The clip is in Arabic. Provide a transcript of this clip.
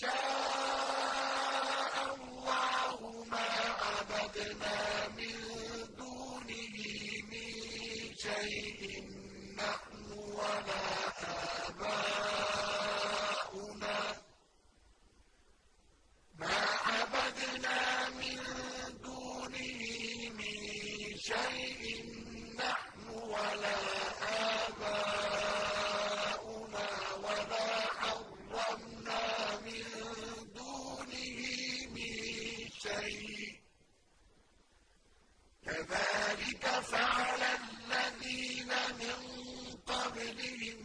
شَاءَ اللَّهُ مَا عَبَدْنَا مِن دُونِهِ مِن شَيْءٍ نَّحْنُ وَلَا قبلهم